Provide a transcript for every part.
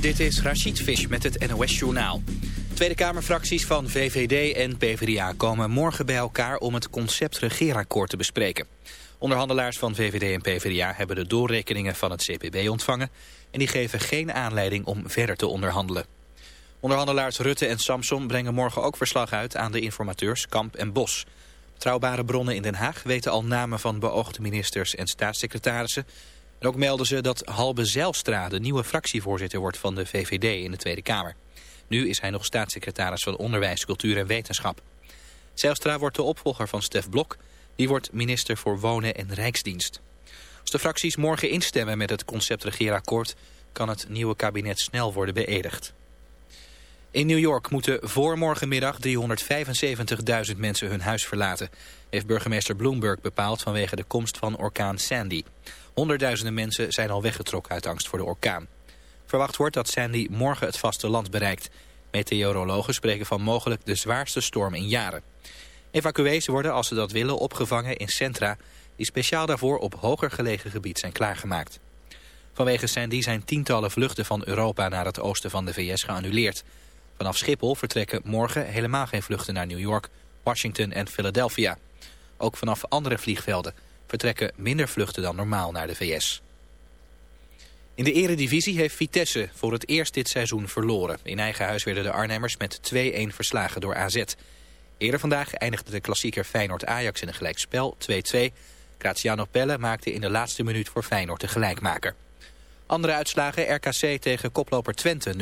Dit is Rachid Fish met het NOS-journaal. Tweede Kamerfracties van VVD en PvdA komen morgen bij elkaar om het concept regeerakkoord te bespreken. Onderhandelaars van VVD en PvdA hebben de doorrekeningen van het CPB ontvangen... en die geven geen aanleiding om verder te onderhandelen. Onderhandelaars Rutte en Samson brengen morgen ook verslag uit aan de informateurs Kamp en Bos. Trouwbare bronnen in Den Haag weten al namen van beoogde ministers en staatssecretarissen... En ook melden ze dat Halbe Zijlstra de nieuwe fractievoorzitter wordt van de VVD in de Tweede Kamer. Nu is hij nog staatssecretaris van Onderwijs, Cultuur en Wetenschap. Zijlstra wordt de opvolger van Stef Blok. Die wordt minister voor Wonen en Rijksdienst. Als de fracties morgen instemmen met het concept-regeerakkoord... kan het nieuwe kabinet snel worden beëdigd. In New York moeten voor morgenmiddag 375.000 mensen hun huis verlaten... heeft burgemeester Bloomberg bepaald vanwege de komst van orkaan Sandy. Honderdduizenden mensen zijn al weggetrokken uit angst voor de orkaan. Verwacht wordt dat Sandy morgen het vasteland bereikt. Meteorologen spreken van mogelijk de zwaarste storm in jaren. Evacuees worden, als ze dat willen, opgevangen in centra... die speciaal daarvoor op hoger gelegen gebied zijn klaargemaakt. Vanwege Sandy zijn tientallen vluchten van Europa naar het oosten van de VS geannuleerd. Vanaf Schiphol vertrekken morgen helemaal geen vluchten naar New York, Washington en Philadelphia. Ook vanaf andere vliegvelden vertrekken minder vluchten dan normaal naar de VS. In de eredivisie heeft Vitesse voor het eerst dit seizoen verloren. In eigen huis werden de Arnhemmers met 2-1 verslagen door AZ. Eerder vandaag eindigde de klassieker Feyenoord-Ajax in een gelijkspel 2-2. Graziano Pelle maakte in de laatste minuut voor Feyenoord de gelijkmaker. Andere uitslagen RKC tegen koploper Twente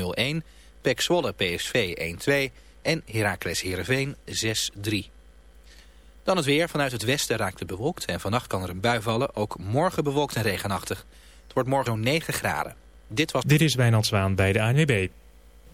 0-1, PEC Zwolle PSV 1-2 en Heracles Heerenveen 6-3. Dan het weer. Vanuit het westen raakt het bewolkt en vannacht kan er een bui vallen. Ook morgen bewolkt en regenachtig. Het wordt morgen zo'n 9 graden. Dit, was... Dit is Wijnand Zwaan bij de ANWB.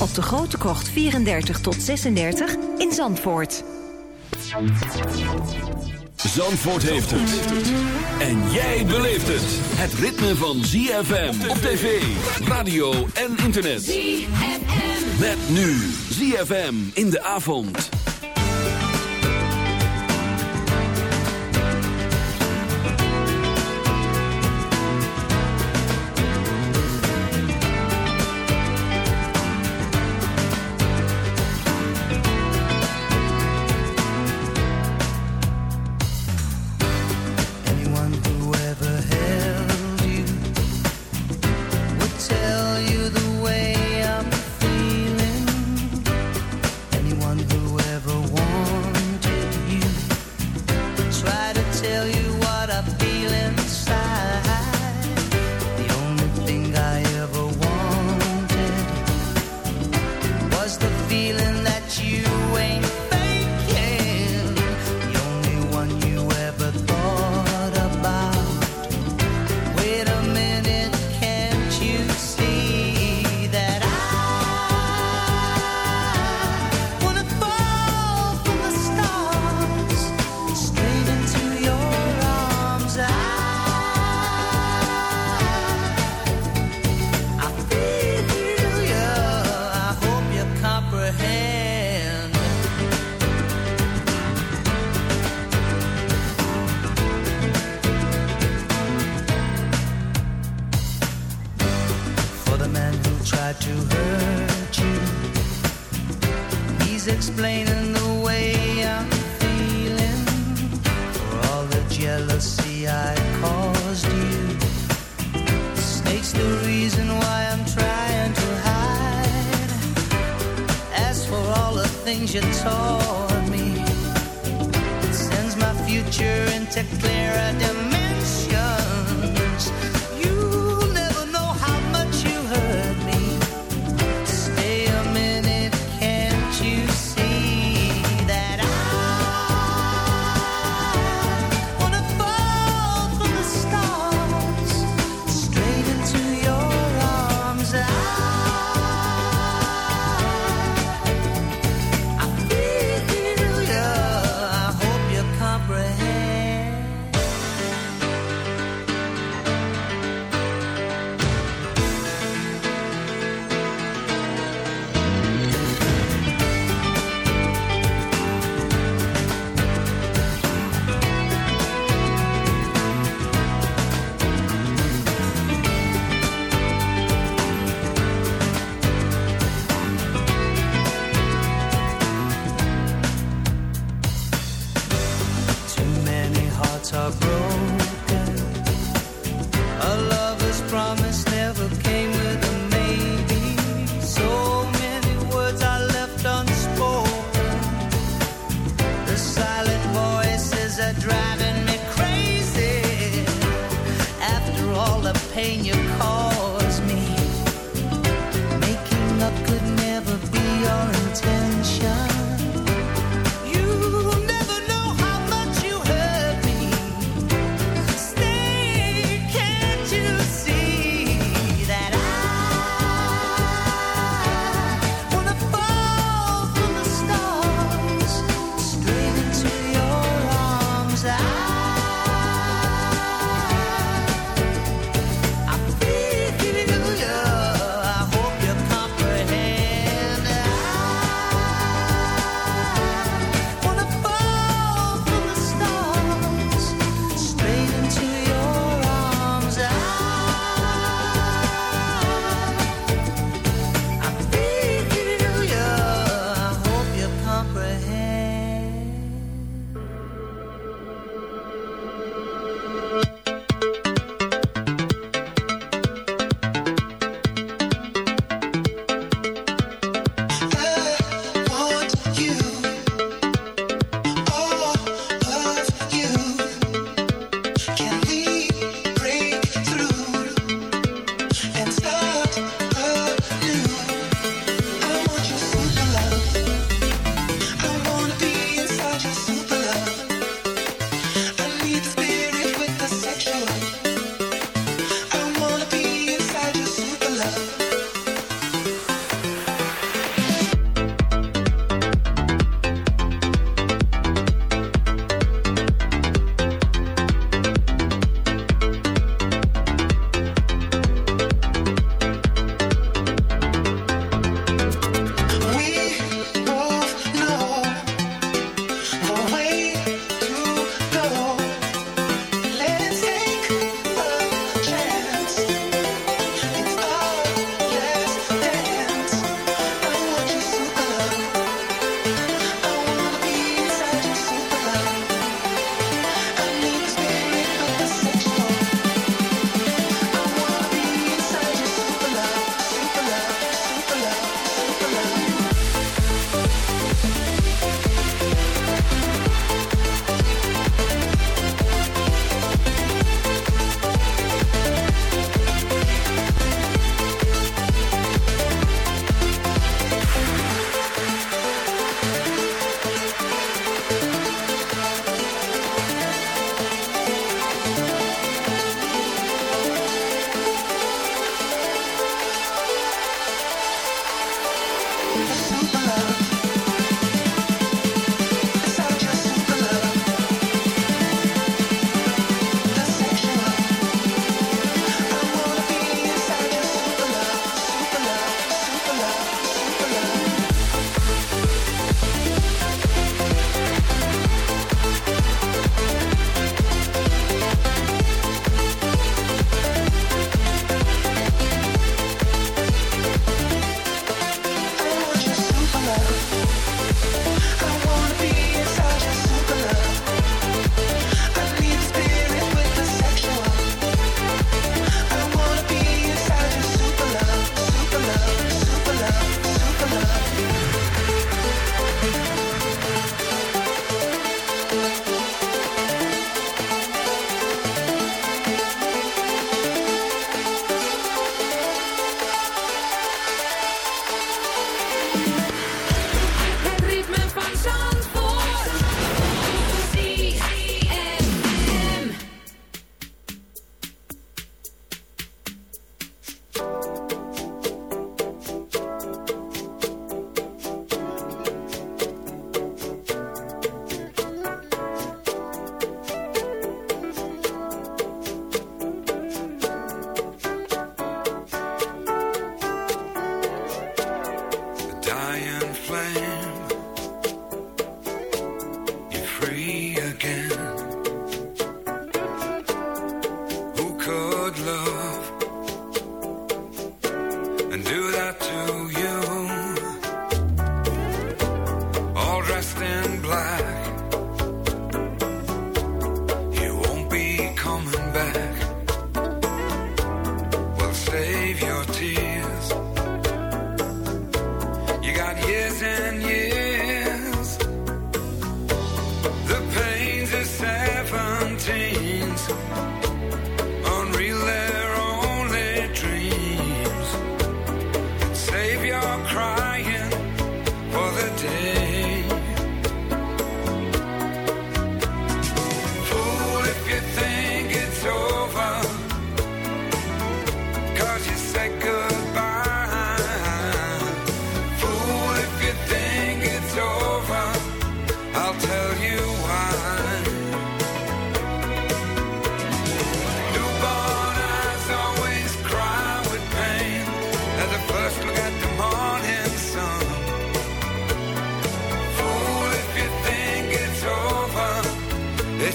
op de Grote Krocht 34 tot 36 in Zandvoort. Zandvoort heeft het. En jij beleeft het. Het ritme van ZFM op tv, radio en internet. ZFM. Met nu ZFM in de avond. Explaining the way I'm feeling for all the jealousy I caused you. Snake's the reason why I'm trying to hide. As for all the things you taught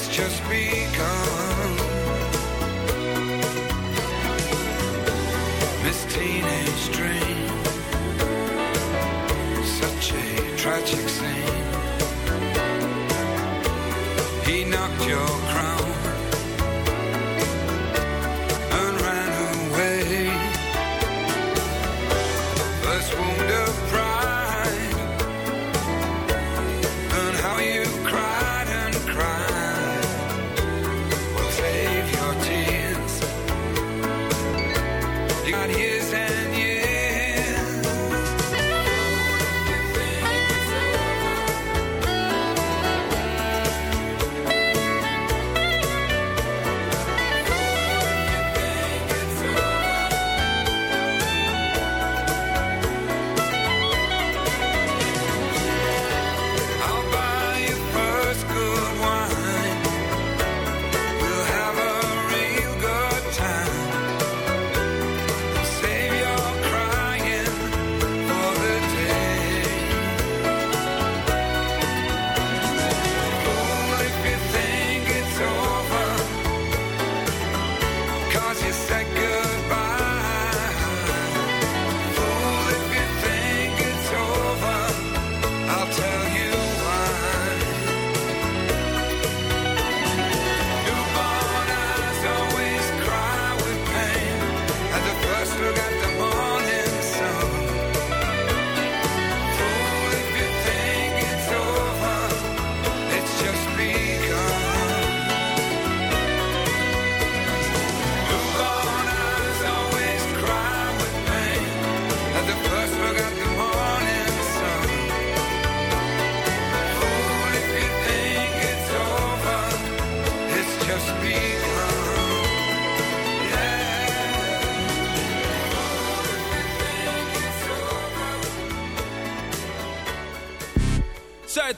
just begun. This teenage dream, such a tragic scene. He knocked your crown.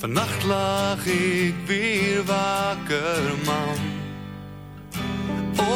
Vannacht lag ik weer wakker, man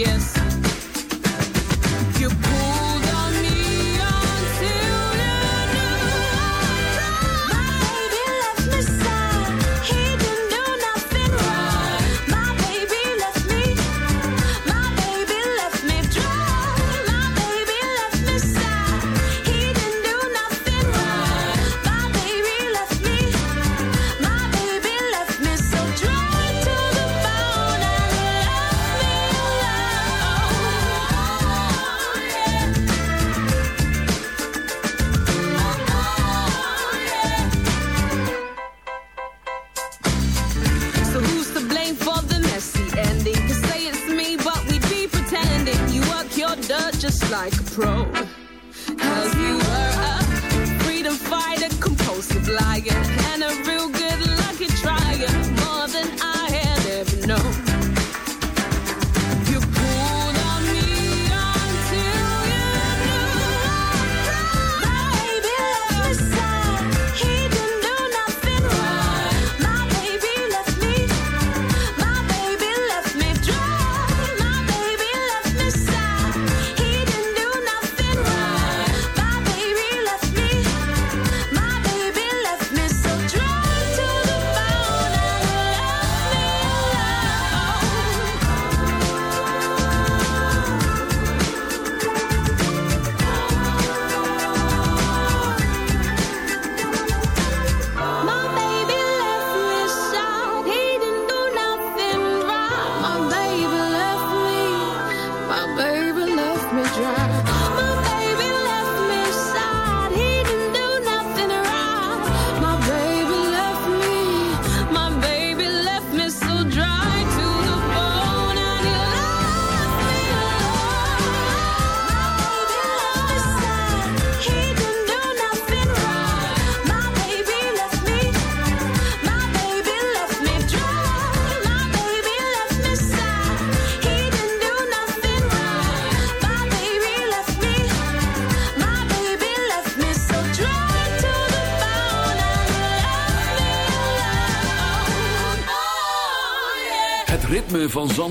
yes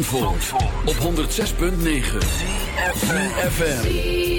Zandvoort, op 106.9 FM.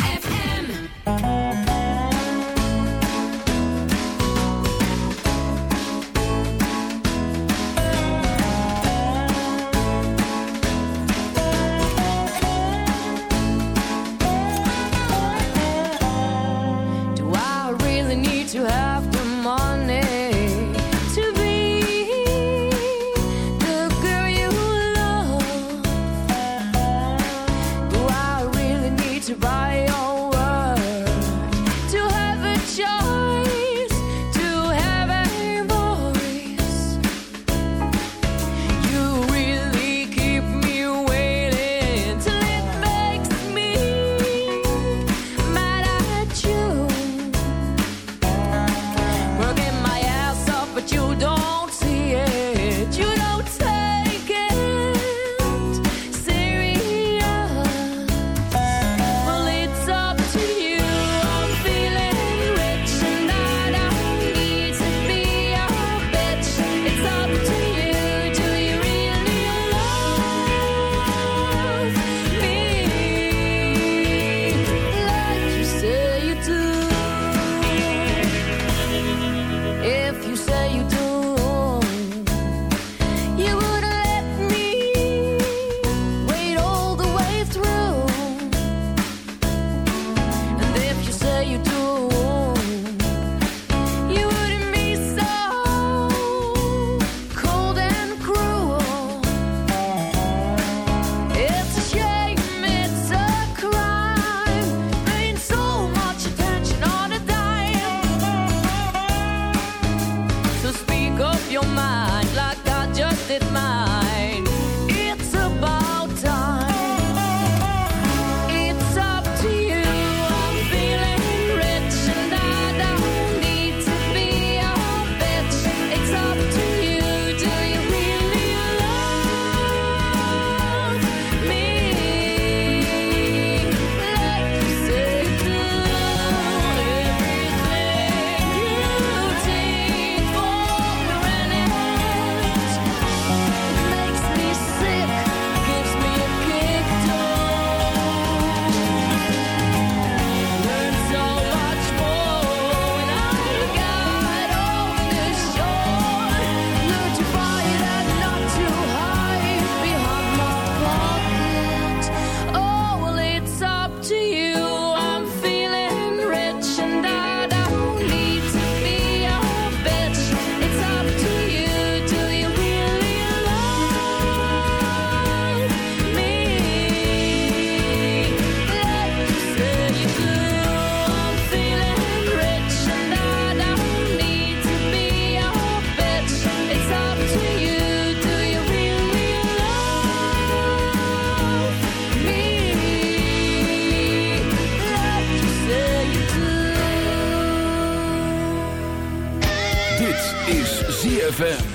Dit is ZFM.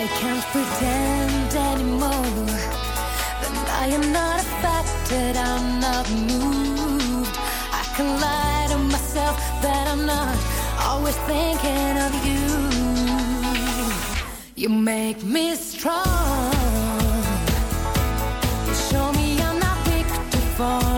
I can't pretend anymore that I am not affected, I'm not moved. I can lie to myself that I'm not always thinking of you. You make me strong, you show me I'm not weak to fall.